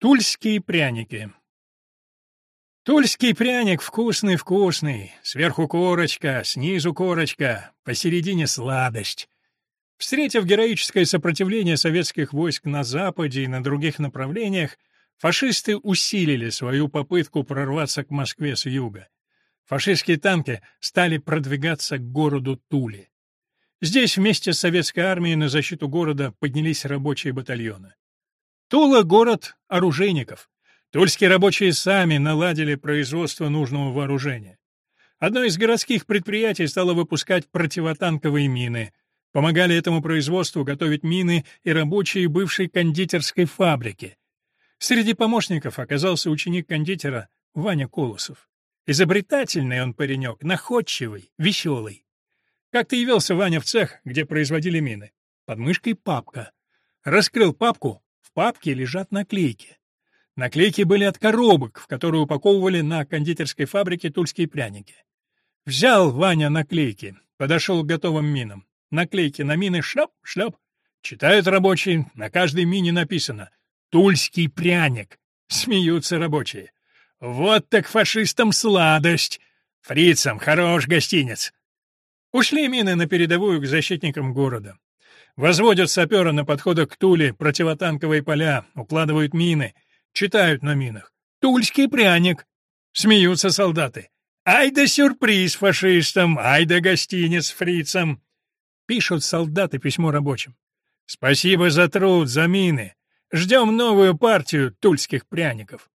Тульские пряники Тульский пряник вкусный-вкусный, сверху корочка, снизу корочка, посередине сладость. Встретив героическое сопротивление советских войск на Западе и на других направлениях, фашисты усилили свою попытку прорваться к Москве с юга. Фашистские танки стали продвигаться к городу Туле. Здесь вместе с советской армией на защиту города поднялись рабочие батальоны. Тула — город оружейников. Тульские рабочие сами наладили производство нужного вооружения. Одно из городских предприятий стало выпускать противотанковые мины. Помогали этому производству готовить мины и рабочие бывшей кондитерской фабрики. Среди помощников оказался ученик кондитера Ваня Колосов. Изобретательный он паренек, находчивый, веселый. Как-то явился Ваня в цех, где производили мины. Под мышкой папка. Раскрыл папку, папке лежат наклейки. Наклейки были от коробок, в которые упаковывали на кондитерской фабрике тульские пряники. Взял Ваня наклейки, подошел к готовым минам. Наклейки на мины шляп, шляп. Читают рабочие, на каждой мине написано «Тульский пряник». Смеются рабочие. Вот так фашистам сладость! Фрицам хорош гостинец. Ушли мины на передовую к защитникам города. Возводят саперы на подходах к Туле противотанковые поля, укладывают мины, читают на минах. «Тульский пряник!» Смеются солдаты. «Ай да сюрприз фашистам! Ай да гостиниц фрицам!» Пишут солдаты письмо рабочим. «Спасибо за труд, за мины! Ждем новую партию тульских пряников!»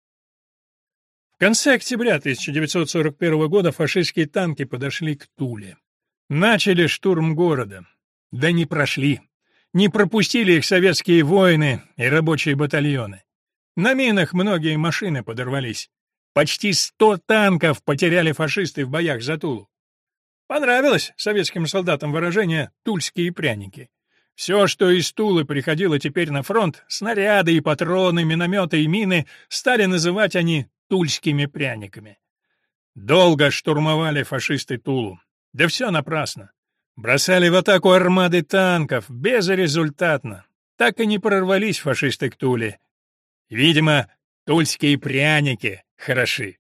В конце октября 1941 года фашистские танки подошли к Туле. Начали штурм города. Да не прошли. Не пропустили их советские воины и рабочие батальоны. На минах многие машины подорвались. Почти сто танков потеряли фашисты в боях за Тулу. Понравилось советским солдатам выражение «тульские пряники». Все, что из Тулы приходило теперь на фронт, снаряды и патроны, минометы и мины, стали называть они «тульскими пряниками». Долго штурмовали фашисты Тулу. Да все напрасно. Бросали в атаку армады танков, безрезультатно. Так и не прорвались фашисты к Туле. Видимо, тульские пряники хороши.